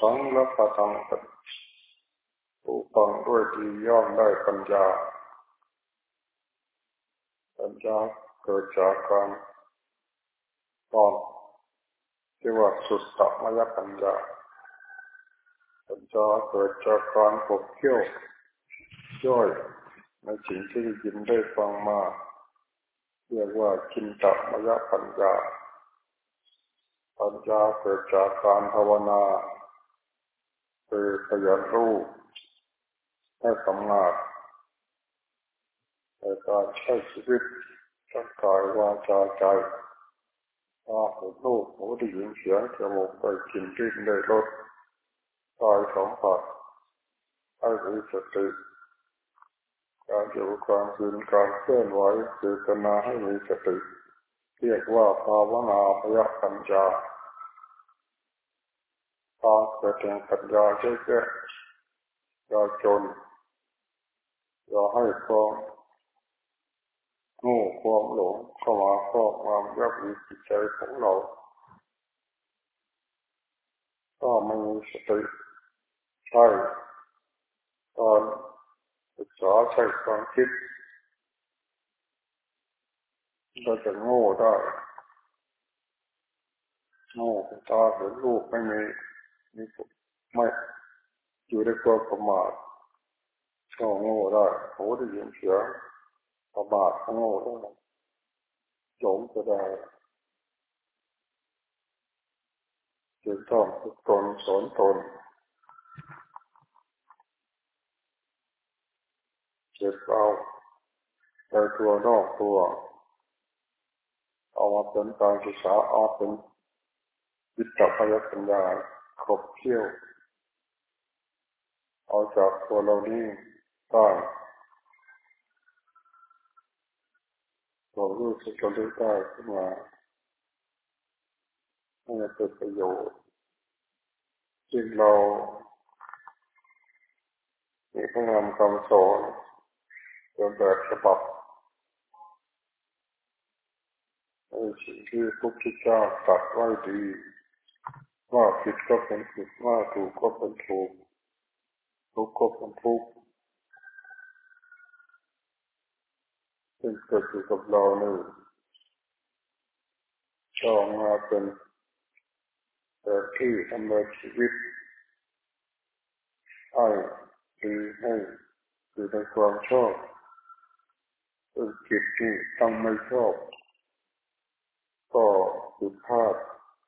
สังและประทังกันผู้ฟังด้วยดีย่อมได้ปัญญา ปัญญาเกิดจากการตอนที่ว่าสุดตัมยปัญญา ปัญญาเกิดจากการปกเกี่ยวย่อยในสิ่งที่ได้ยินได้ฟังมา เรียกว่ากินตัมยปัญญา ปัญญาเกิดจากการภาวนา คือขยันรู้ให้สำนักในการใช้ชีวิตทั้งกายวาจาใจตาหูลูกหูได้ยินเสียงจมูกได้กลิ่นริ้นได้รสกายสัมผัสให้มีสติการอยู่การยืนการเคลื่อนไหวเจตนาให้มีสติเรียกว่าภาวนาพยปัญญาตา เกิดแห่งปัญญาแค่แค่ยาจนย่าให้ความงูความหลงเข้ามาครอบงำยับยีจิตใจของเรา ก็ไม่มีสติใช่ตอนศึกษาใช้ความคิดเราจะโง่ได้โง่ตาเห็นรูปไม่มี มีไม่อยู่ในความประมาทก็โง่ได้โหูได้ยินเสียงประมาทโง่ได้หลงจะได้จึงต้องฝึกตนสอนตนเจ็บเอาในตัวนอกตัว เอามาเป็นการศึกษาเอาเป็นวิตกพยปัญญา ครบเที่ยว เอาจากตัวเรานี้ได้เรารู้สึกเราได้ขึ้นมาให้เกิดประโยชน์จึงเรามีพระนามคำสอนเป็นแบบฉบับในสิ่งที่พุทธเจ้าตรัสไว้ดี ว่าผิดก็เป็นผิดว่าถูกก็เป็นถูกทุกข์ก็เป็นทุกข์ซึ่งเกิดอยู่กับเรานี่ก็มาเป็นแต่ที่ทำในชีวิตให้ดีให้อยู่ในความชอบเป็นจิตที่ต้องไม่ชอบ ก็ผิดพลาด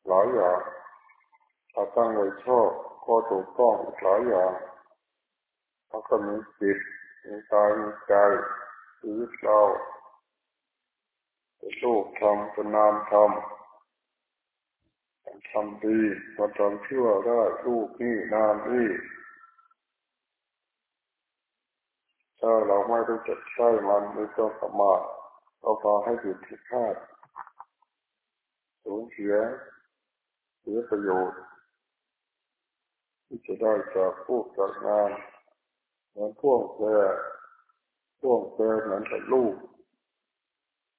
หลายอย่าง ถ้าตั้งไว้ชอบก็ถูกต้องหลายอย่างมันก็มีจิตมีกายมีใจชีวิตเราเป็นลูกทำเป็นนามทำทำดีมาทำชั่วได้ลูกนี่นามนี่ถ้าเราไม่รู้จักใช้มันไม่ต้องสมาเราพาให้ผิดผิดพลาดสูญเสียเสียประโยชน์ ที่จะได้จากผู้จัดงานเหมือนพ่วงแพรพ่วงแพรเหมือนกับลูก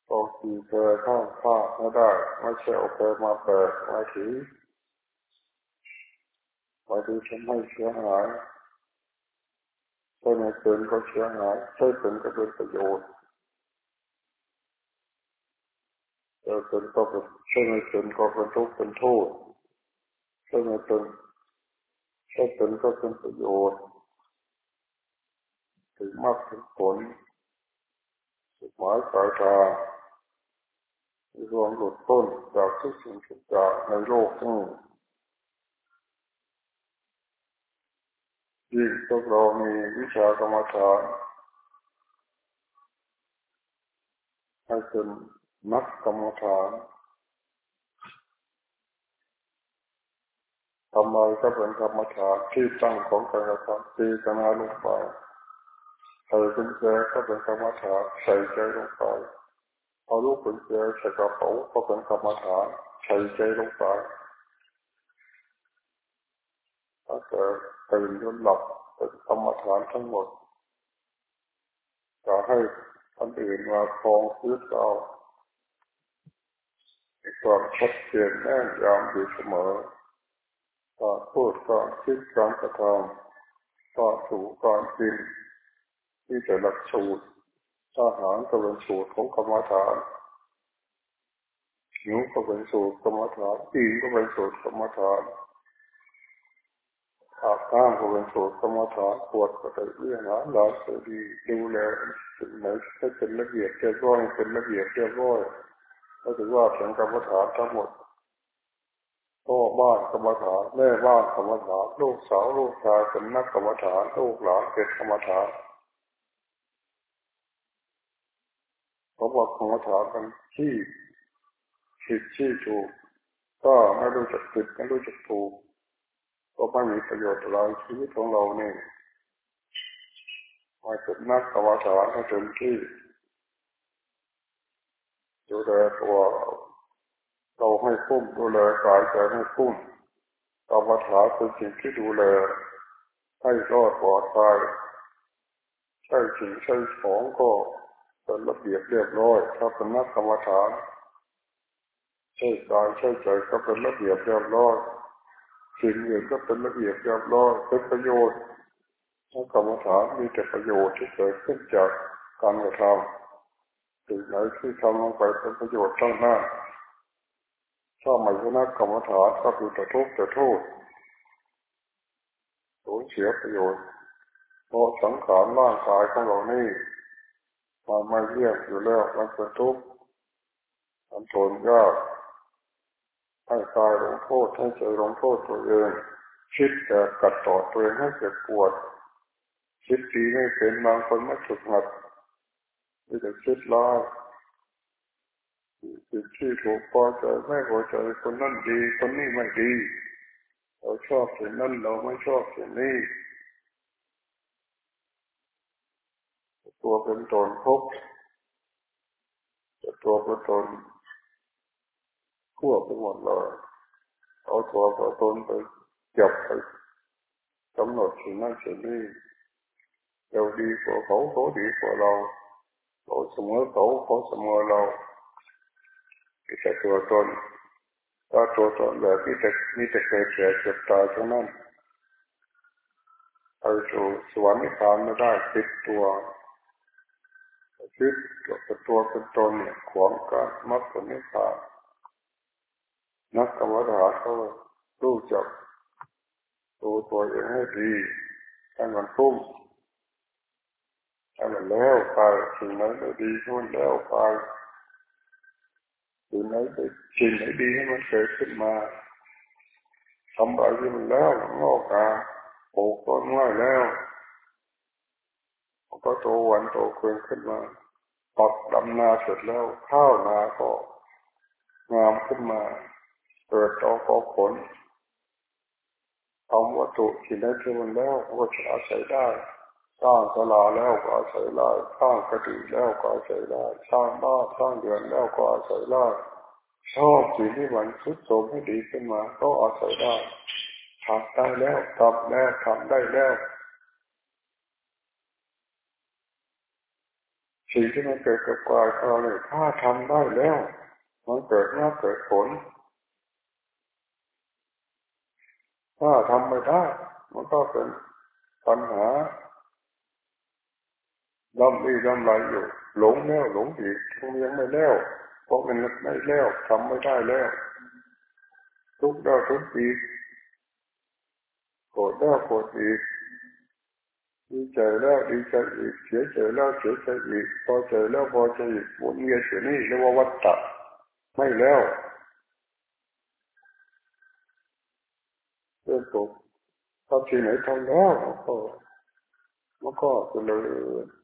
พอขี่แพรข้ามฟาไม่ได้ไม่ใช่เอาแพรมาแปะมาถือมาถือทำให้เสียหายใช่ไม่เป็นก็เสียหายใช่เป็นก็เป็นประโยชน์ใช่เป็นก็เป็นใช่ไม่เป็นก็เป็นทุกข์เป็นโทษใช่ไม่เป็น ใช่เป็นก็เป็นประโยชน์ ถึงมากถึงผล สุดหมายสายตารวมหลุดพ้นจากทุกสิ่งทุกอย่างในโลกนี้ยิ่งพวกเรามีวิชากรรมฐานให้เป็นนักกรรมฐาน ทำอะไรก็เป็นกรรมฐานที่ตั้งของการกระทำตีกนาลงไปใส่กุญแจก็เป็นกรรมฐานใส่ใจลงไปเอาลูกกุญแจใส่กระเป๋าก็เป็นกรรมฐานใส่ใจลงไปถ้าเกิดตื่นจนหลับเป็นกรรมฐานทั้งหมดจะให้คนอื่นมาคองชีวิตเราความชัดเจนแน่นยำอยู่เสมอ กาพูดการคิดการกระทำการสูการกินที่จะหลักสูตรทหารก็เป็นสูตรของกรรมฐานหิวก็เป็นสูตรกรรมฐานปีก็เป็นสูตรกรรมฐานอาบน้ำก็เป็นสูตรกรรมฐานปวดก็ได้เรื่องหาหลายสดีดูแลสิ่งไหนให้เป็นระเบียบเรียบร้อยเป็นระเบียบเรียบร้อยก็ถือว่าเป็นกรรมฐานทั้งหมด พ่อบ้านกรรมฐานแม่บ้านกรรมฐานลูกสาวลูกชายเป็นนักกรรมฐานลูกหลานเป็นกรรมฐานเขาบอกกรรมฐานกันที่ผิดที่ถูก ก็ไม่รู้จักผิดไม่รู้จักถูกก็ไม่มีประโยชน์อะไรชีวิตของเราเนี่ยมาเป็นนักกรรมฐานให้เต็มที่ดูแลตัว เราให้คุ้มดูแลกายใจให้คุ้มกรรมฐานเป็นสิ่งที่ดูแลให้รอดปลอดภัยใช่สิ่งใช่ของก็เป็นระเบียบเรียบร้อย ถ้าเป็นนักกรรมฐานใช่กายใช่ใจก็เป็นระเบียบเรียบร้อยสิ่งอื่นก็เป็นระเบียบเรียบร้อยเป็นประโยชน์ถ้ากรรมฐานมีแต่ประโยชน์ที่เกิดขึ้นจากการกระทำสิ่งไหนที่ทำลงไปเป็นประโยชน์ต้องหน้า ถ้าไม่ใช่นักกรรมฐานก็คือแต่ทุกข์แต่โทษสูญเสียประโยชน์เพราะสังขารร่างกายของเรานี่มันไม่เรียกอยู่แล้วมันเป็นทุกข์มันทนยากให้กายลงโทษให้ใจลงโทษตัวเองคิดแต่กัดต่อตัวเองให้เจ็บปวด คิดดีไม่เป็นบางคนไม่ถูกหัดมีแต่คิดร้าย สิ่งที่ถูกพอใจไม่พอใจคนนั้นดี คนนี้ไม่ดี เราชอบสิ่งนั้นเราไม่ชอบสิ่งนี้ ตัวเป็นตนพบตัวเป็นตนทั่วไปหมดเลยเอาตัวเป็นตนไปจับไปกำหนดสิ่งนั้นสิ่งนี้เราดีกว่าเขาเขาดีกว่าเราเราเสมอเขาเขาเสมอเรา ที่จะตัวตนถ้าตัวตนแบบนี้แต่นี่จะเกิดแก่เจ็บตายเท่านั้นเอาสู่สวรรค์นิพพานไม่ได้ติดตัวคิดกับตัวเป็นตนเนี่ยขวางกันมักผลนิพพานนักกรรมฐานเขารู้จักตัวตัวเองให้ดีให้มันพุ่มให้มันแล้วไปสิ่งไหนไม่ดีให้นแล้วไป สิ่งไหนสิ่งไหนดีให้มันเกิดขึ้นมาทำอะไรมันแล้วงอกมาปลูกต้นไม้แล้วมันก็โตวันโตคืนขึ้นมาปักดำนาเสร็จแล้วข้าวนาก็งามขึ้นมาเกิดตอกอผลทำวัตถุที่ได้ที่มันแล้วก็จะอาศัยได้ สร้างสลาแล้วก็อาศัยได้สร้างกระดิ่แล้วก็อาศัยได้สร้างบ้านสร้างเรือนแล้วก็อาศัยได้ชอบสิ่งที่มันสุดโทมให้ดีขึ้นมา ก็อาศัยได้ทำได้แล้วทำแล้วทำได้แล้วสิ่งที่มันเกิดกับกายองเราเนี่ยถ้าทำได้แล้ว มันเกิดมาเกิดผล ถ้าทำไม่ได้ มันก็เป็นปัญหา ลำอีลำไรอยู่หลงแล้วหลงอีกยังไม่แล้วเพราะมันไม่แล้วทำไม่ได้แล้ว ทุกข์แล้ทุกข์อีกโกรธแล้โกรธอีกดีใจแล้วดีใจอีกเสียใจแล้วเสียใจอีกพอใจแล้วพอใจอีกวนเวียนอยู่นี่เรียกว่าวัฏฏะไม่แล้วเรื่องตกทำที่ไหนทำแล้วก็มันก็จะเลย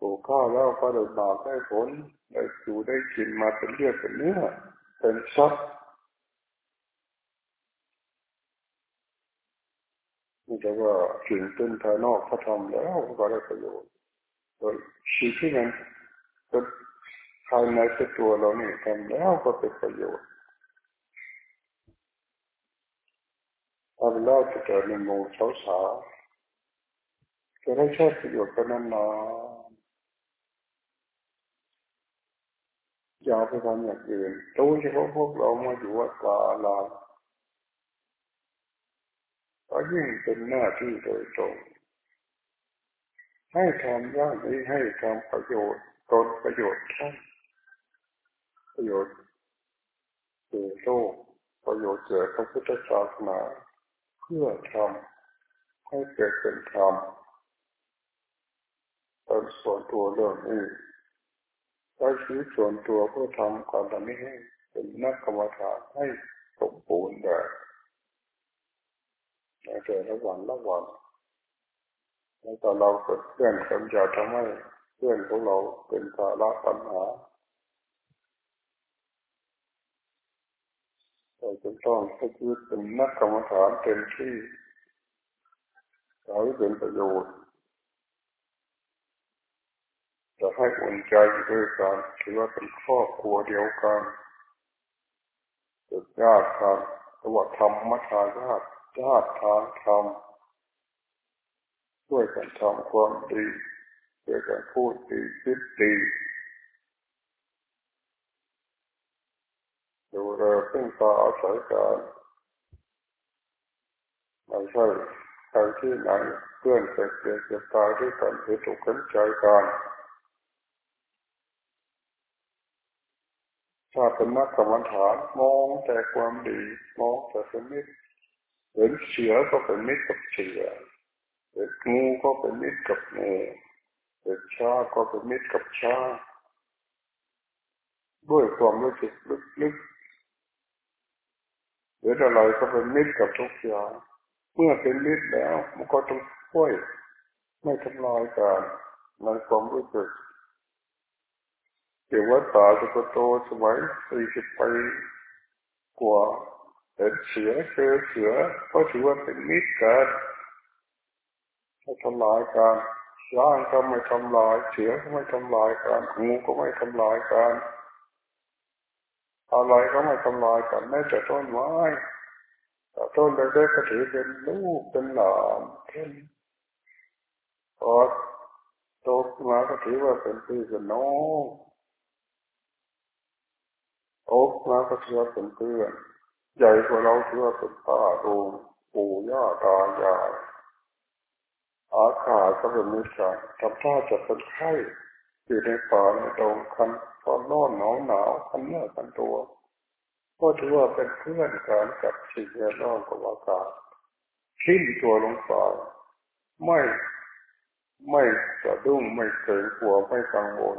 ปลูกข้าวแล้วก็ได้บากได้ผลได้อยู่ได้กินมาเป็นเลือดเป็นเนื้อเป็นซับนี่แต่ว่าสิ่งเป็นภายนอกเขาทำแล้วก็ได้ประโยชน์โดยสิ่งที่มันเป็นภายในตัวเราเนี่ยทำแล้วก็เป็นประโยชน์ทำแล้วจะเกิดในโมเช้าสาจะได้ใช้ประโยชน์กันนานๆ อย่าไปทำอย่างอื่นโดยเฉพาะพวกเรามาอยู่วัดกาลาก็ยิ่งเป็นหน้าที่โดยตรง ให้ทำย่างนี้ให้ทำประโยชน์ตนประโยชน์ท่านประโยชน์เกิดโลกประโยชน์เกิดพระพุทธศาสนาเพื่อทำให้เกิดเป็นธรรมเป็นส่วนตัวเรื่องนี้ ใช้ชีวิตส่วนตัวเพื่อทำความตนี้ให้เป็นนักกรรมฐานให้สมบูรณ์แบบในแต่ละวันละวันแล้วแต่เราเกิดเพื่อนคนจะทำให้เพื่อนของเราเป็นภาระปัญหาเราจะต้องให้ชีวิตเป็นนักกรรมฐานเต็มที่ใช้เป็นประโยชน์จะ ให้อุ่นใจด้วยกันคิดว่าเป็นครอบครัวเดียวกันเป็นญาติกันตัวธรรมทายาทญาติทางธรรมช่วยกันทำความดีช่วยกันพูดดีคิดดีดูแลพึ่งพาอาศัยกันไม่ใช่ใครที่ไหนเพื่อนเกิดเจ็บเจ็บตายด้วยกันเหตุกข์ใจกัน ถ้าเป็นนักกรรมฐานมองแต่ความดีมองแต่สมิตเห็นเสือก็เป็นมิตรกับเสือเห็นงูก็เป็นมิตรกับงูเห็นช้าก็เป็นมิตรกับช้าด้วยความรู้สึกลึกๆเห็นอะไรก็เป็นมิตรกับทุกอย่างเมื่อเป็นมิตรแล้วมันก็ต้องช่วยไม่ทำลายกันในความรู้สึก เกี่ยวว่าตาสุกโตสมัยสี่สิบปีกว่าเห็นเสือเจอเสือก็ถือว่าเป็นมิตรกันไม่ทำลายกันย่างก็ไม่ทำลาย เสือก็ไม่ทำลายกันงูก็ไม่ทำลายกันอะไรก็ไม่ทำลายกันแม้แต่ต้นไม้แต่ต้นเล็กๆก็ถือเป็นลูกเป็นหลานเป็นพอโตมาก็ถือว่าเป็นพี่เป็นน้อง อกมาก็ถือว่าเป็นเพื่อน ใหญ่กว่าเราถือว่าเป็นป้าลุงปู่ย่าตายายอาขาก็เป็นมิตรกันทำท่าจะเป็นไข้อยู่ในป่าในตรงคันตอนนอนหนาวหนาวคันเนื้อคันตัวก็ถือว่าเป็นเพื่อนกันกับสิ่งแวดล้อมกับอากาศทิ้งตัวลงไปไม่ไม่สะดุ้งไม่เกรงกลัวไม่กังวล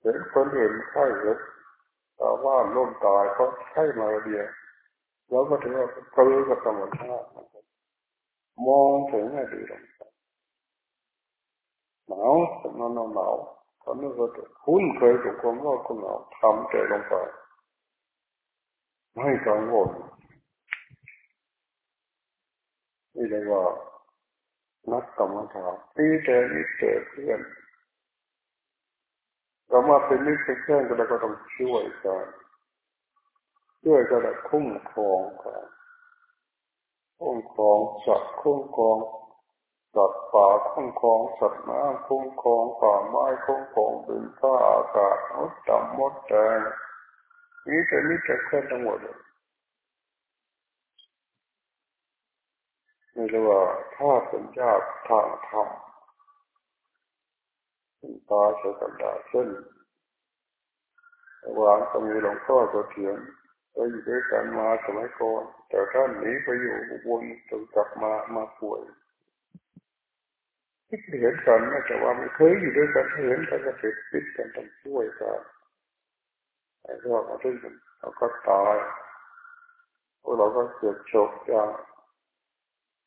เห็นคนเห็นไข้เห็น ชาวบ้านล้มตายเพราะไข้มาเรียแล้วก็ถือว่าเกิดกับธรรมชาติมองถึงอดีตหนาวสมนหนาวตอนนี้ก็คุ้นเคยกับความร้อนความหนาวทำใจลงไปไม่กังวลนี่เรียกว่านักกรรมฐานตีแต่นิเกิดเพื่อน เรามาเป็นนิสัยเพื่อนก็เราก็ต้องช่วยกันช่วยกันคุ้มครองกันคุ้มครองสัตว์คุ้มครองสัตว์ป่าคุ้มครองสัตว์น้ำคุ้มครองป่าไม้คุ้มครองดินฟ้าอากาศมดดำมดแดงนี่จะนี่จะเคลื่อนทั้งหมดเลยนี่เรียกว่าถ้าเป็นญาติทางธรรม ตาเสกันดาเช่นวานก็มีหลวงพ่อตัวเถียงไปอยู่ด้วยกันมาสมัยก่อนแต่ท่านหนีไปอยู่บนจนกลับมามาป่วยที่เห็นกันนะแต่ว่าไม่เคยอยู่ด้วยกันเห็นกันก็เสร็จปิดกันต้องช่วยกันไอ้พวก็มาที่เราก็ตายพวกเราก็เจ็บโศกอย่าง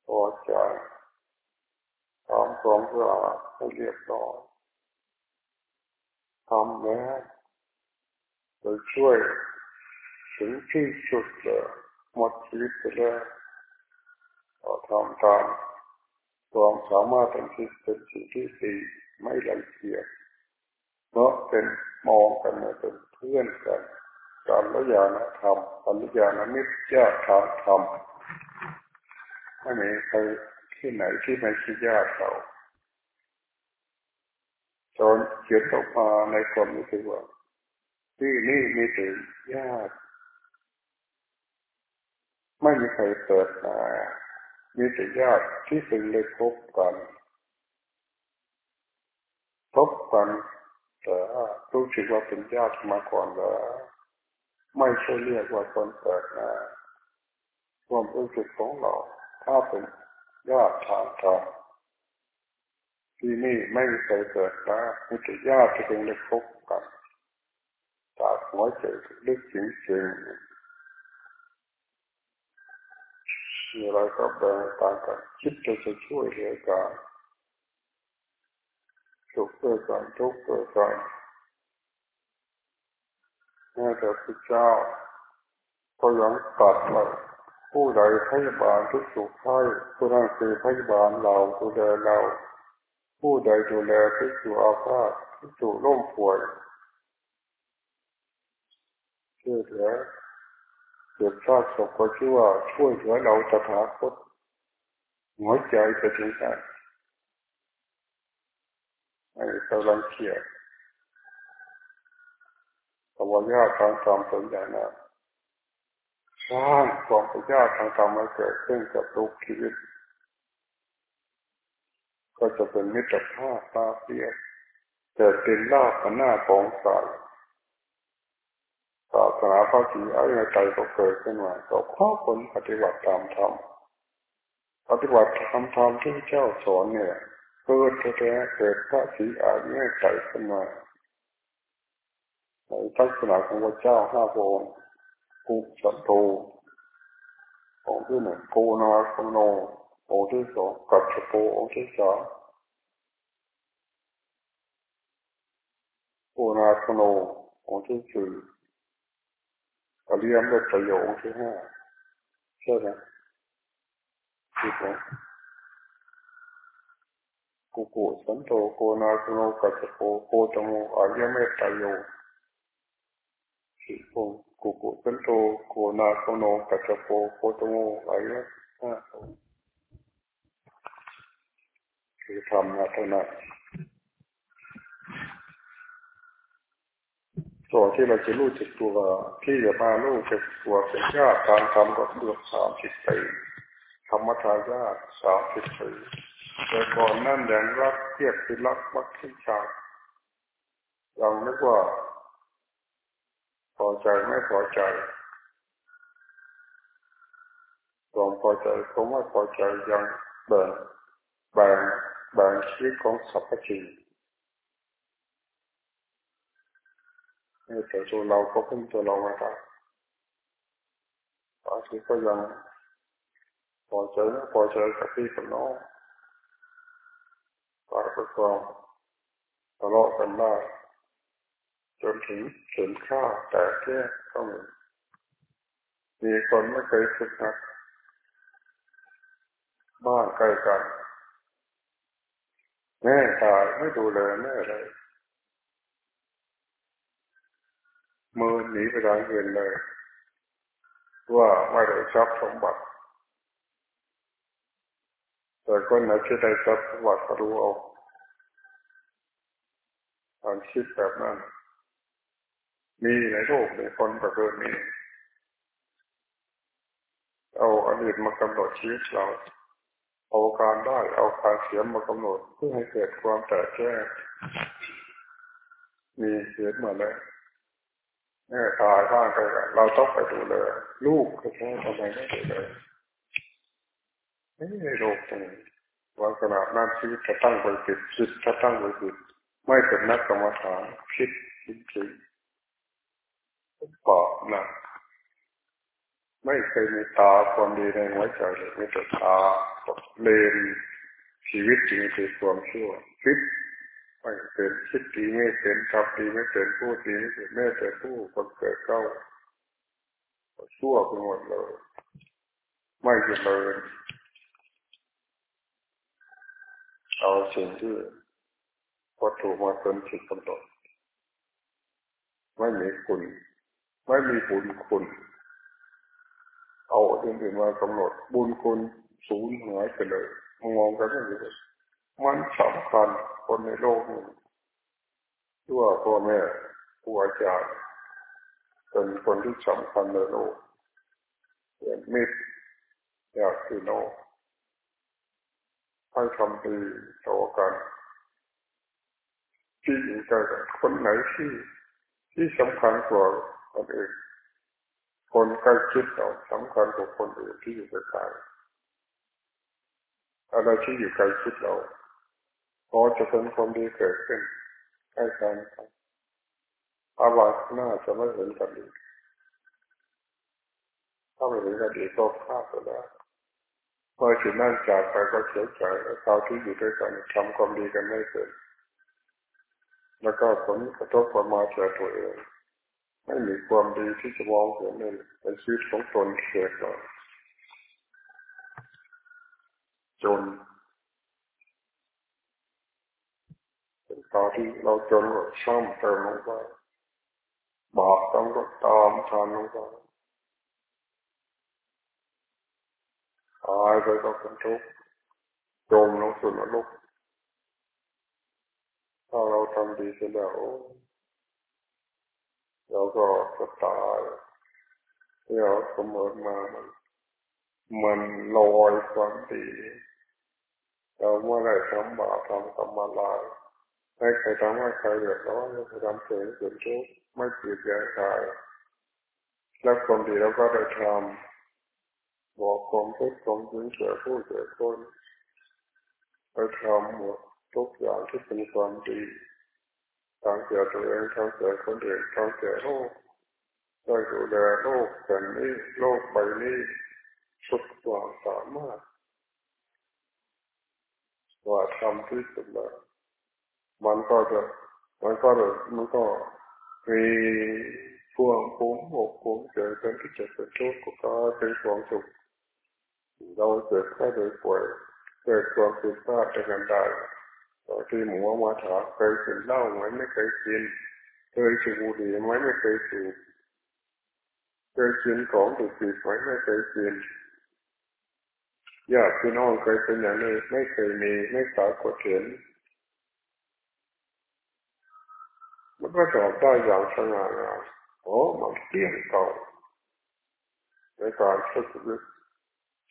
พอใจทำความสะอาดให้เรียบร้อย ทำแล้วโดยช่วยถึงที่สุดเลยหมดชีวิตไปแล้วเราทำตามความสามารถเป็นที่เป็นสิ่งที่ดีไม่ละเอียดเพราะเป็นมองกันเป็นเพื่อนกันการละยานธรรมการละยานมิตรญาติทางธรรมไม่มีใครที่ไหนที่ไม่ใช่ญาติเรา จนเขียนออกมาในความรู้สึกว่า ที่นี่มีแต่ญาติไม่มีใครเปิดมามีแต่ญาติที่เพิ่งได้พบกัน พบกันแต่รู้สึกว่าเป็นญาติมาก่อนแล้วไม่ใช่เรียกว่าคนแปลกหน้าความรู้สึกของเรา ถ้าเป็นญาติทางธรรม ที่นี่ไม่มีใครเกิดมามีแต่ญาติที่เพิ่งได้พบกันจากหัวใจลึกจริงๆมีอะไรก็แบ่งปันกันคิดจะจะช่วยเหลือกันสุขเพื่อกันทุกข์เพื่อกันแม้แต่พระเจ้าก็ยังตัดว่าผู้ใดพยาบาลทุกสุขให้ผู้นั้นคือพยาบาลเราดูแลเรา ผู้ใดดูแลทุกสุอาภาพทุกสุร่มป่วยช่วยเหลือเกิดชาติศพก็ชื่อว่าช่วยเหลือเราตถาคตหัวใจจะถึงกันไอ้กำลังเขียนภาวะทางธรรมเป็นอย่นั้นสร้างความปัญญาทางธรรมมาเกิดขึ้นกับทุกชีวิต ก็จะเป็นมิตรภาพตาเปียกแต่เป็นลาภหน้าของสายศาสนาพระศรีอริยใจก็เกิดขึ้นมาก็ข้อคนปฏิบัติตามธรรมปฏิบัติตามธรรมที่เจ้าสอนเนี่ยเกิดแท้เกิดพระศรีอริยใจขึ้นมาในทัศนาของพระเจ้าห้าพระองค์กุสันโตองที่หนึ่งโกนาคโน องค์ที่สองกัจจโปองค์ที่สามโกนาคโนองค์ที่สี่อริยมรรคประโยคที่ห้าใช่ไหมที่ผมกุกุสันโตโกนาคโนกัจจโปโคตโมอริยเมตตโยสิโกกุกุสันโตโกนาคโนกัจจโปโคตโมอริยห้า คือทำมาเท่านั้นตัวที่เราจะรู้จักตัวที่จะมารู้จักตัวเป็นญาติการทำก็เกือบสามสิบปีธรรมทายาทสามสิบปีแต่ก่อนนั่นแดงรักเทียบที่รักมักที่ชายังนึกว่าพอใจไม่พอใจความพอใจเขาไม่พอใจยังแบ่งแบ่ง แบ่งชีวิตของสรรพสิ่งแต่ตัวเราก็เป็นตัวเราไม่ได้บางทีก็ยังพอใจไม่พอใจกับพี่กับน้องฝ่ายปกครองทะเลาะกันได้จนถึงเข็นฆ่าแต่แค่ก็มีมีคนไม่เคยฝึกหัดบ้านใกล้กัน แม่ตายไม่ดูแลแม่เลยมือหนีไปทางอื่นเลย ว่าไม่ได้ทรัพย์สมบัติ แต่คนไหนที่ได้ทรัพย์สมบัติก็รู้เอาตอนคิดแบบนั้น มีในโลกในคนประเภทนี้ เอาอดีตมากำหนดชีวิตเรา เอาการได้เอาการเสียมากำหนดเพื่อให้เกิดความแตกแยกมีเสียมาแล้วแม่ตายบ้านไปเราต้องไปดูเลย ลูกก็แค่ทำไมไม่ดูเลยไม่โลกตรงนี้วันขณะนั้นชีวิตจะตั้งไว้ผิดจิตจะตั้งไว้ผิดไม่เป็นนักกรรมฐานคิดจริงๆปอบนะ ไม่เคยมีตาความดีในหัวใจเลยมีแต่ตาเลนชีวิตจริงคือความชั่วคิดไม่เป็นคิดดีไม่เป็นทำดีไม่เป็นพูดดีไม่เป็นแม่แต่ผู้คนเกิดเข้าชั่วไปหมดเลย ไม่เจริญเอาสิ่งที่วัตถุมาเป็นจิตกำหนดไม่มีคุณ ไม่มีบุญคุณ เอาอื่นๆมากำหนดบุญคุณสูญหายไปเลยมองกันไม่ได้มันสำคัญคนในโลกนี้ที่ว่าพ่อแม่ครูอาจารย์เป็นคนที่สำคัญในโลกเป็นมิตรอยากที่โลกให้ทำดีต่อกันที่อยู่ใกล้กันคนไหนที่ที่สำคัญกว่าคนอื่น คนใกล้ชิดเราสำคัญกว่าคนอื่นที่อยู่ไกลอะไรที่อยู่ใกล้ชิดเราพอจะเป็นความดีเกิดขึ้นใกล้กันอาวาสหน้าจะไม่เห็นกันอีถ้าไม่เห็นกันอีก็พลาดไปแล้วพอถึงนั่นจากไปก็เสียใจแล้วคราวที่อยู่ด้วยกันทำความดีกันไม่เกิดแล้วก็ผลกระทบประมาณจาตัวเอง ไม่มีความดีที่จะมองเห็นในชีวิตของตนเกิดก่อนจนเป็นตอนที่เราจนก็ซ่อมเติมลงไปบาปต้องก็ตามทานลงไปตายไปก็เป็นทุกข์จมลงสู่นรกถ้าเราทำดีเสร็จแล้ว เราก็จะตายที่เราเสมอมามันมันลอยความดีเราเมื่อไรทำบาปทำกรรมลายไม่เคยทำให้ใครเดือดร้อนไม่เคยทำเสียเกิดทุกข์ไม่เกลียดแย่ใครแล้วความดีเราก็ได้ทำบอกความทุกข์ความจริงเสียผู้เสียคนไปทำหมดทุกอย่างที่เป็นความดี ทางเสียตัวเองทางเสียคนอื่นทางเสียโลกได้ดูแลโลกแผ่นี้โลกใบนี้สุดกว่าสามารถว่าทำที่สุดแล้วมันก็จะมันก็จะมันก็มีพวงฟุ้งหกฟุ้งเกิดเป็นที่จะเป็นทุกข์ก็เป็นความสุขเราเกิดแค่โดยป่วยเกิดความผิดพลาดในการได้ ที่หมูมาถามเคยกินเหล้าไหมไม่เคยกินเคยสูบบุหรี่ไหมไม่เคยสูบเคยกินของถูกผิดไหมไม่เคยกินญาติพี่น้องเคยเป็นอย่างนี้ไม่เคยมีไม่สากดเห็นมันก็ตอบได้อย่างสง่างามโอ้มันเที่ยงเก่าในการใช้ชีวิต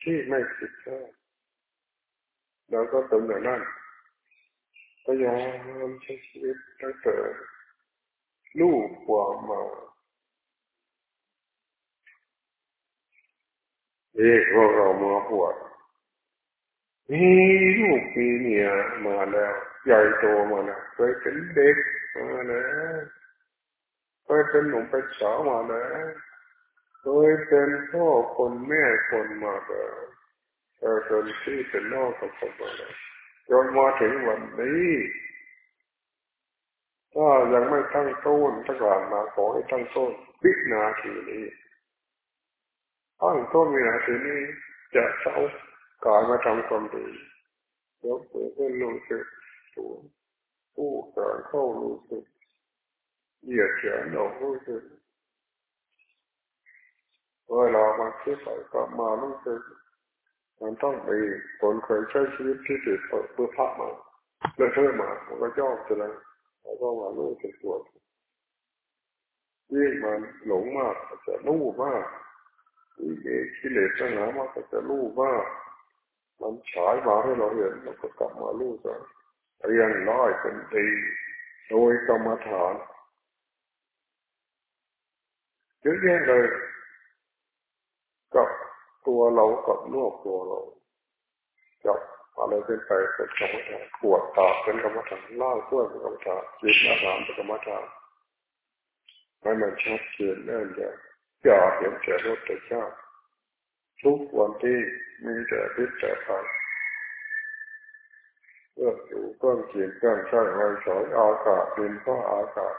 ที่ไม่ผิดแท้แล้วก็เป็นอย่างนั้น พยายามใช้ชีวิตตั้งแต่ลูกความาเอ๊ะว่าเรามาบวชมีลูกมีเมียมาแล้วใหญ่โตมาแล้วเคยเป็นเด็กมาแล้วเคยเป็นหนุ่มเป็นสาวมาแล้วเคยเป็นพ่อคนแม่คนมาแล้วเคยเป็นที่เป็นน้องกับคนมาแล้ว จนมาถึงวันนี้ถ้ายังไม่ตั้งต้นถ้าก่อนมาขอให้ตั้งต้นวินาทีนี้ตั้งต้นวินาทีนี้จะเศร้ากายมาทำความดียกมือขึ้นรู้สึกตัวผู้การเข้ารู้สึกเหยียดแขนออกรู้สึกเวลามาคิดไปก็มารู้สึก มันต้องมีคนเคยใช้ชีวิตที่ติดเพื่อพระมาเลื่อนมามันก็ย่อจะเลยแล้วก็มารู้สึกตัวยิ่งมันหลงมากจะรู้มากยิ่งมีกิเลสตั้งหนามากก็จะรู้มากมันฉายมาให้เราเห็นเราก็กลับมารู้จักเรียนร้อยเป็นดีโดยกรรมฐานเยอะแยะเลยกับ ตัวเรากับโลกตัวเราจับอะไรเป็นไปเป็นกรรมฐานปวดตาเป็นกรรมฐานล่าเพื่อเป็นกรรมฐานจิตอาหารเป็นกรรมฐานให้มันชัดเจนแน่นอนอย่าเห็นแก่รสแต่ชาติทุกวันที่มีแต่พิษแต่ภัยเครื่ออยู่เครื่องเขียนเครื่องใช้ไว้สอยอากาศดินก็อากาศ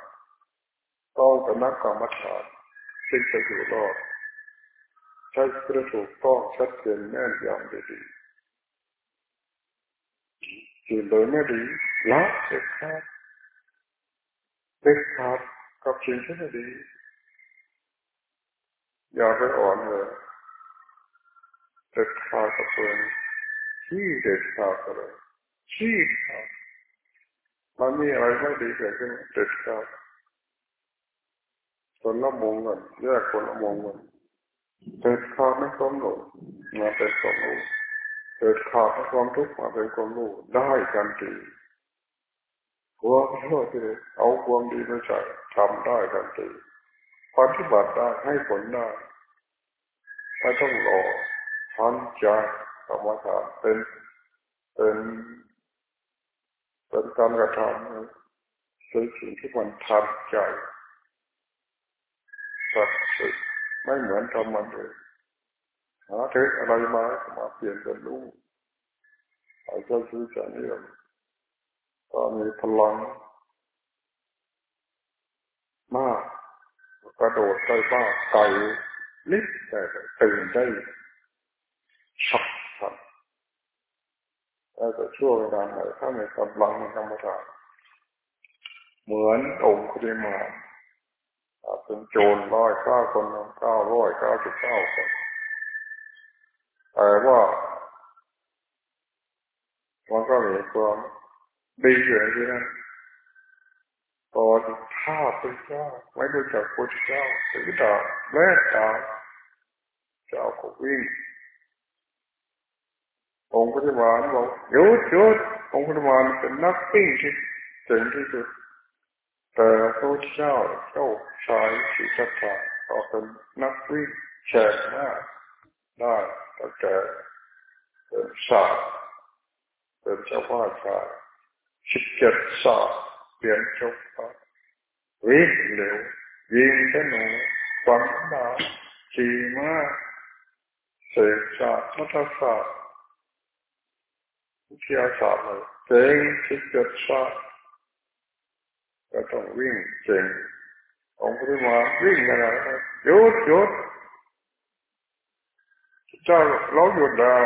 ต้องเป็นนักกรรมฐานซึ่งจะอยู่รอด ใช้กระถูกต้องชัดเจนแน่นยำดีๆสิ่งโดยไม่ดีละเด็ดขาดเด็ดขาดกับสิ่งที่ไม่ดี อย่าไปอ่อนเลยเด็ดขาดกับตัวที่เด็ดขาดเลยที่ขาดมันมีอะไรไม่ดีเกิดขึ้นเด็ดขาดคนละมุมกันแยกคนละมุมกัน เด็ดขาดไม่ความรู้มาเป็นความรู้เด็ดขาดไม่ความทุกข์มาเป็นความรู้ได้กันดีความชั่วที่เอาความดีมาใส่ทำได้กันดีปฏิบัติได้ให้ผลได้ไม่ต้องรอทันใจธรรมชาติเป็นเป็นเป็นการกระทำเป็นสิ่งที่มันทันใจสักสิ ไม่เหมือนทำมันเลยหาเทคอะไรมามาเปลี่ยนเป็นลูกอาจจะซื้อจะนิยมก็มีพลังมากกระโดดได้บ้าไกลนิดแต่ตื่นได้ฉับพลันแล้วจะช่วงเวลาไหนถ้ามีกำลังธรรมชาติเหมือนองค์คุริมา เป็นโจรร้อยเก้าคนเก้าร้อยเก้าสิบเก้าคนแต่ว่ามันก็มีความดีอยู่ที่นั่นตอนข้าพเจ้าไม่รู้จักพระเจ้าถือดาบแม่ดาบเจ้าก็วิ่งองค์พระบาลบอกหยุดหยุดองค์พระบาลเป็นนักวิ่งที่เจ๋งที่สุด แต่พระเจ้าเจ้าชายสิทธัตถะก็เป็นนักวิ่งแฉกมากได้ตั้งแต่เป็นสาวเป็นเจ้าพ่อชายสิบเจ็ดสาวเปลี่ยนจบไปวิ่งเร็วยิงธนูฟังดาขี่ม้าเสกศาสตร์มัทศาสตร์วิทยาศาสตร์เลยเจ๋งสิบเจ็ดศาสตร์ ก็ต้องวิ่งเจ๋งองค์พระมาวิ่งกันนะหยุดหยุดเจ้าเราหยุดแล้ว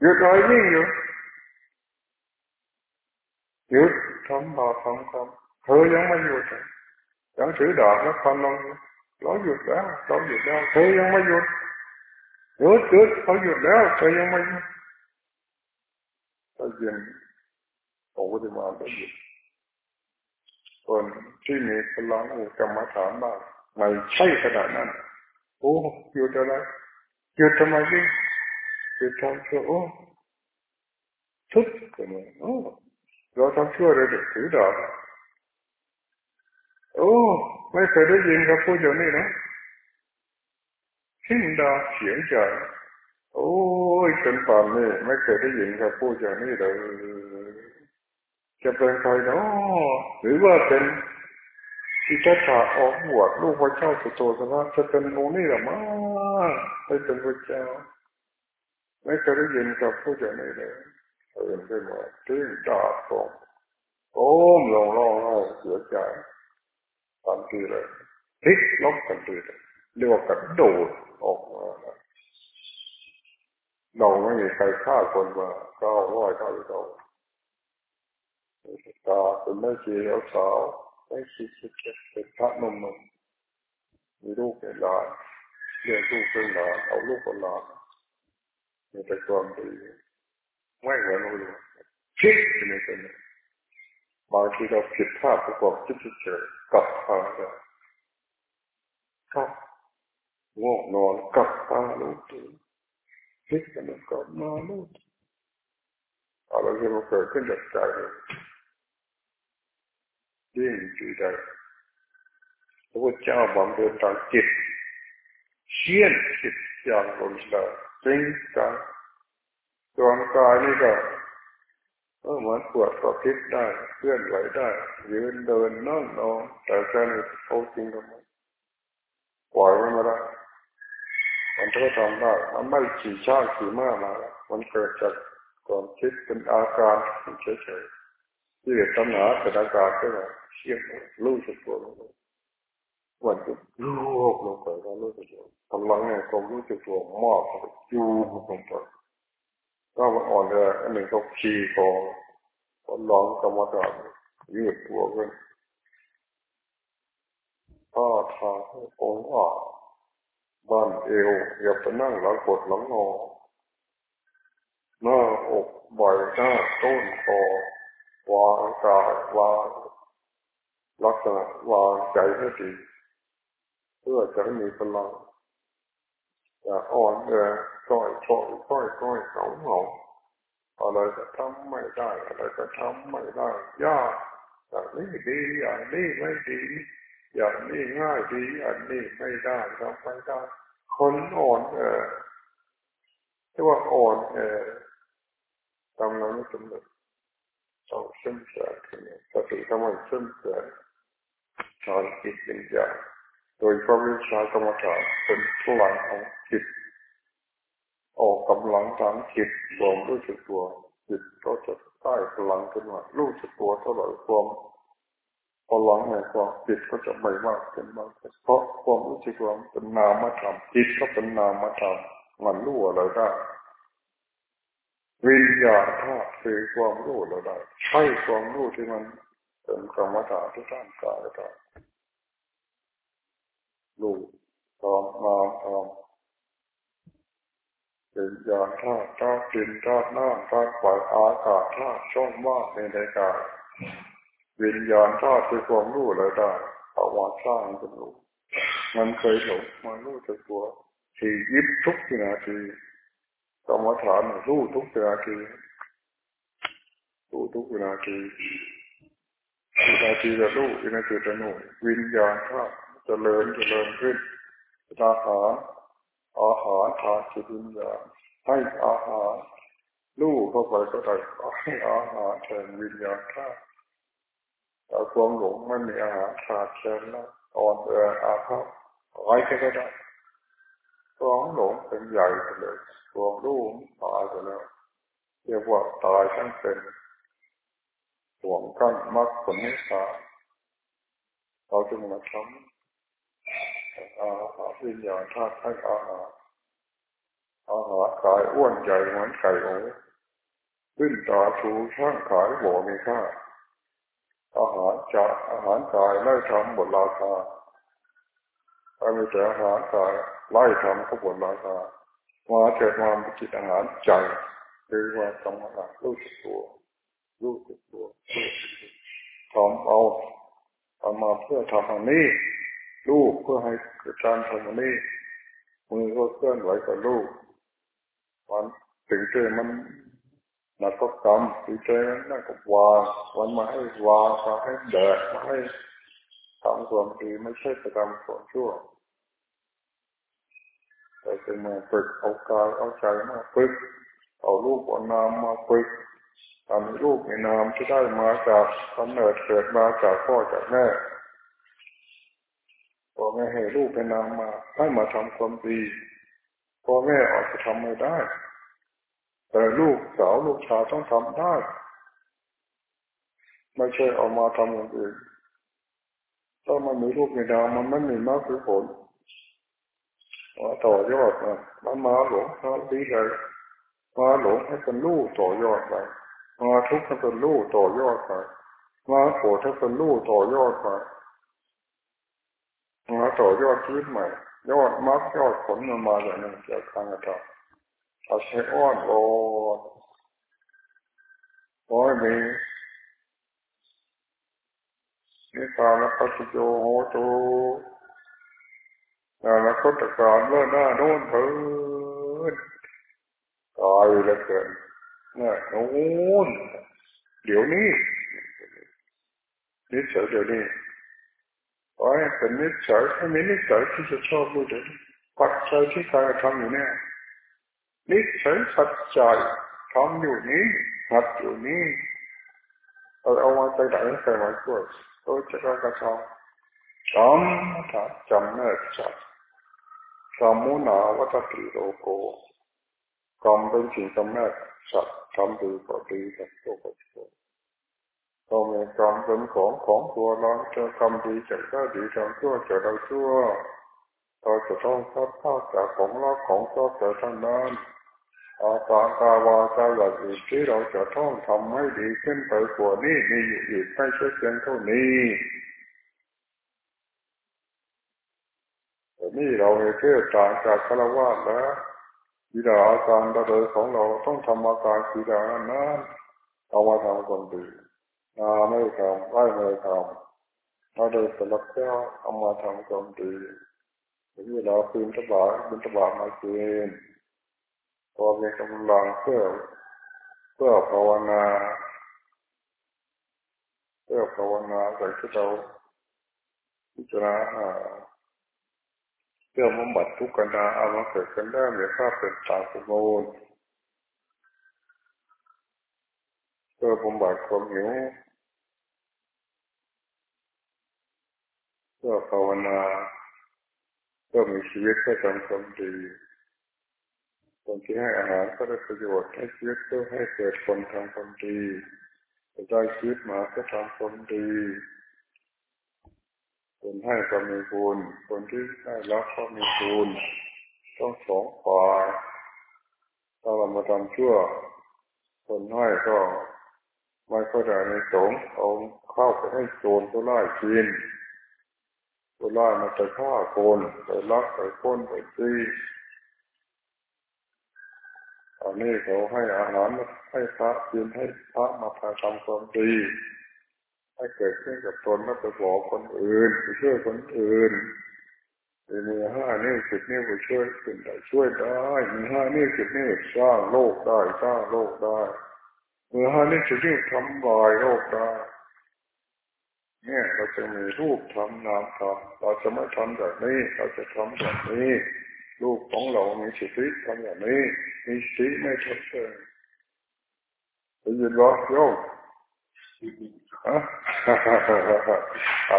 หยุดอะไรวิ่งอยู่หยุดทำบาปทำกรรมเธอยังไม่หยุดยังถือดาบแล้วพันลงเราหยุดแล้วเราหยุดแล้วเธอยังไม่หยุดหยุดหยุดเขาหยุดแล้วเธอยังไม่หยุดก็ยังองค์พระมาได้หยุด คนที่มีพลังอุกรรมฐานบ้างไม่ใช่ขนาดนั้น โอ้หยุดอะไรหยุดทำไมยิ่งหยุดทำชั่วโอ้ทุกข์กันเลยโอ้เราทำชั่วเลยเด็กถือดาบโอ้ไม่เคยได้ยินกับพูดอย่างนี้นะทิ้งดาเสียงใจโอ้ยจนป่านนี้ไม่เคยได้ยินกับพูดอย่างนี้เลย จะเป็นใครเนาะหรือว่าเป็นที่จะถาออกบวชลูกพระเจ้าสุโธสนะจะเป็นองค์นี้หรือมั้งไม่เป็นพระเจ้า ไม่เคยได้ยินกับผู้อย่างนี้เลยเอ็นขึ้นมาทิ้งดาบตรงโอ้มลงร้องไห้เสียใจทันทีเลยพลิกลบทันทีเลยเรียกว่ากระโดดออกมาเราไม่มีใครฆ่าคนมาเก้าร้อยเก้าสิบเก้า ตาเป็นแม่ชีเอาสาวไม่ชีคิดเป็นพระนมนมมีลูกเป็นหลานเลี้ยงลูกเป็นหลานเอาลูกเป็นหลานมีแต่ความดีไม่เหมือนเราคิดในตัวนี้บางทีเราผิดพลาดประกอบคิดเฉยกลับมาได้ครับง่วงนอนกลับมาลูกตื่นคิดกันกลับมาลูกอะไรที่มันเกิดขึ้นจากใจ ยิ่งดีใจพระพุทธเจ้าบำเพ็ญทางจิตเชี่ยนจิตอย่างรุนแรงจริงจังตัวกายนี่ก็เออเหมือนปวดก็พิษได้เคลื่อนไหวได้ ยืนเดินนั่งนอนแต่ใจนี่เขาจริงทำไมปล่อยมันมาได้มันก็ทำได้มันไม่ขี่ช้าขี่ม้ามามันเกิดจากความคิดเป็นอาการเฉยๆที่เกิดตัณหาเป็นอาการก็ เชี่ยรู้สึกตัววันจุดโลกลงไปแล้วรู้สึกตัวพลังแห่งความรู้สึกตัวมากจูลงไปก็มันอ่อนเลยอันหนึ่งก็ขี่คอคนร้องกรรมฐานยืดตัวขึ้นถ้าทางองค์อ่าบ้านเอวอย่าไปนั่งหลังกดหลังงอหน้าอกบ่อยหน้าต้นคอวางกายวาง ลักษณะวางใจให้ดีเพื่อจะให้มีพลังอย่าอ่อนเลยก้อยก้อยก้อยก้อยเหงาเหงาอะไรจะทำไม่ได้ อะไรจะทำไม่ได้ยากอย่างนี้ดีอย่างนี้ไม่ดีอย่างนี้ง่ายดีอย่างนี้ไม่ได้ทำไม่ได้ คนอ่อนเออที่ว่าอ่อนเออทำงานไม่สำเร็จต้องเชื่อมแข็งสติทำให้เชื่อมแข็ง ทางจิตวิญญาณโดยพระวิชากรรมฐานเป็นพลังของจิต ออกกำลังทางจิตรวมรู้สึกตัวจิตก็จะได้พลังขึ้นมารู้สึกตัวเท่าไหร่ความพลังในความจิตก็จะไม่มากขึ้นมากเพราะความรู้สึกตัวเป็นนามธรรมจิตก็เป็นนามธรรมมันรู้อะไรได้วิญญาณธาตุคือความรู้เราได้ใช่ความรู้ที่มัน เป็นกรรมฐานที่ท่านกายได้รู้อมนามตอมวิญญาณธาตุธาตุดินธาตุน้ำธาตุไฟอากาศธาตุช่องว่างในในกายวิญญาณธาตุคือความรู้เรได้เอาว่าสร้างเป็นรู้มันเคยหลงมันรู้จักตัวที่ยิบทุกนาทีกรรมฐานรู้ทุกนาทีรู้ทุกนาที วินาทีจะรู้วินาทีจะหนุ่วิญญาณธาจะเลิญจะเลิญขึ้นอาหารอาหารทานจิตวิญญาณให้อาหารลูกเข้าไปก็ได้ให้อาหารแทนวิญญาณธาตุแต่ความหลงไม่มีอาหารขาดแคลนแล้วอ่อนแออาภัพไว้ก็ได้ความหลงเป็นใหญ่ไปเลยความรู้ตายไปแล้วเรียกว่าตายทั้งเป็น ห่วงกั้นมรรคผลนิพพานเราจึงมาทำอาหารวิญญาณธาตุให้อาหารอาหารขายอ้วนใหญ่เหมือนไก่โอ้ขึ้นตาชูช่างขายบ่มีค่าอาหารจะอาหารกายไล่ทำบทราคาถ้ามีแต่อาหารกายไล่ทำก็บทราคามาเกิดมาเป็นจิตอาหารใจคือว่ากรรมฐานรู้สึกตัว รู้สึกตัวทำเอาทำมาเพื่อทำอันนี้ลูกเพื่อให้เกิดการทำอันนี้มือก็เคลื่อนไหวกับลูกมันถึงเจมันนักก็กรรมถึงเจมันนั่นก็วางวันมาให้วางมาให้แดกมาให้ทำความดีไม่ใช่ไปทำความชั่วแต่เป็นมาฝึกเอากายเอาใจมาฝึกเอาลูกเอานามมาฝึก ทำลูกในนามที่ได้มาจากกำเนิดเกิดมาจากพ่อจากแม่พ่อแม่ให้ลูกในนามมาให้มาทำความดีพ่อแม่อาจจะทำไม่ได้ แต่ลูกสาวลูกชายต้องทำได้ ไม่ใช่เอามาทำอย่างอื่นถ้ามันมีลูกในดาวมันไม่มีมากคือผลต่อยอดมันมาหลงมาดีเลยมาหลงให้เป็นลูกต่อยอดไป มาทุกข์ให้เป็นลูกต่อยอดไปมาโกรธให้เป็นลูกต่อยอดไปมาต่อยอดชีวิตใหม่ ยอดมรรคยอดผลมันมาอย่างนี้จากทางกระทำเอาใช้อ้อนโอนโอ้ยมีนิพานะปัจโยโหตุแล้วก็ตะการเลื่อนหน้าโน้นเพิ่นตายแล้วเกิน เนี่ยโน้นเดี๋ยวนี้นิสัยเดี๋ยวนี้ขอให้เป็นนิสัยให้มีนิสัยที่จะชอบรู้เดี๋ยวปัจจัยที่การทำอยู่เนี่ยนิสัยปัจจัยทำอยู่นี้หัดอยู่นี้เอาเอามาใจไหนใครมาช่วยตัวจะกระทำจำจำแน่ใจสมุนาวัตติโลโก กรรมเป็นสิ่งกำเนิดสัตว์ทำดีก็ดีทำชั่วก็ชั่วเรามีกรรมเป็นของของตัวเราจะทำดีจะได้ดีทำชั่วจะได้ชั่วเราจะต้องพัดพาจากของรักของชอบแต่ทั้งนั้นอาการกาวาจาอย่างอื่นที่เราจะต้องทำให้ดีขึ้นไปกว่านี้มีอยู่อีกไม่ใช่เพียงเท่านี้แต่นี่เราในเทศต่างจากฆราวาสแล้ว กีฬาอาการดำเนินของเราต้องทำอาการกีฬานั้นเอามาทำคนดีนาไม่ทำไร่ไม่ทำเราเดินสลับแก้วเอามาทำความดีถึงเวลาคืนตบาคืนตบามาคืนพอมีกำลังเพื่อเพื่อภาวนาเพื่อภาวนาใส่ที่เราพิจารณา เพื่อบำบัดทุกข์นาเอามาเกิดกันได้มีค่าเป็นตาสมบูรณ์เพื่อบำบัดความหิวเพื่อภาวนาเพื่อมีชีวิตเพื่อทำความดีคนที่ให้อาหารก็ได้ประโยชน์ให้ชีวิตเพื่อให้เกิดคนทำความดีได้ชีวิตมาเพื่อทำความดี คนให้ก็มีบุญคนที่ได้รับก็มีบุญต้องสองฝ่ายถ้าเรามาทำชั่ว คนให้ก็ไม่ค่อยได้ในสงเอาเข้าไปให้โจรตัวไล่กินตัวไล่มาจะฆ่าคนไปลักไปค้นไปตีอันนี้เขาให้อาหารให้พระกินให้พระมาพาทำความดี ให้เกิดขึ้นกับตนแล้วไปบอกคนอื่นไปช่วยคนอื่นมีห้านี่สิบนี่ไปช่วยขึ้นได้ช่วยได้มีห้านี่สิบนี่สร้างโลกได้สร้างโลกได้มีห้านี่สิบนี่ทำลายโลกได้เนี่ยเราจะมีรูปทำนามทำเราจะไม่ทำแบบนี้ เราจะทำแบบนี้ รูปของเรามีสิทธิทำอย่างนี้ มีสิทธิไม่ทำเลยไปยืนรอโยก ฮะเอา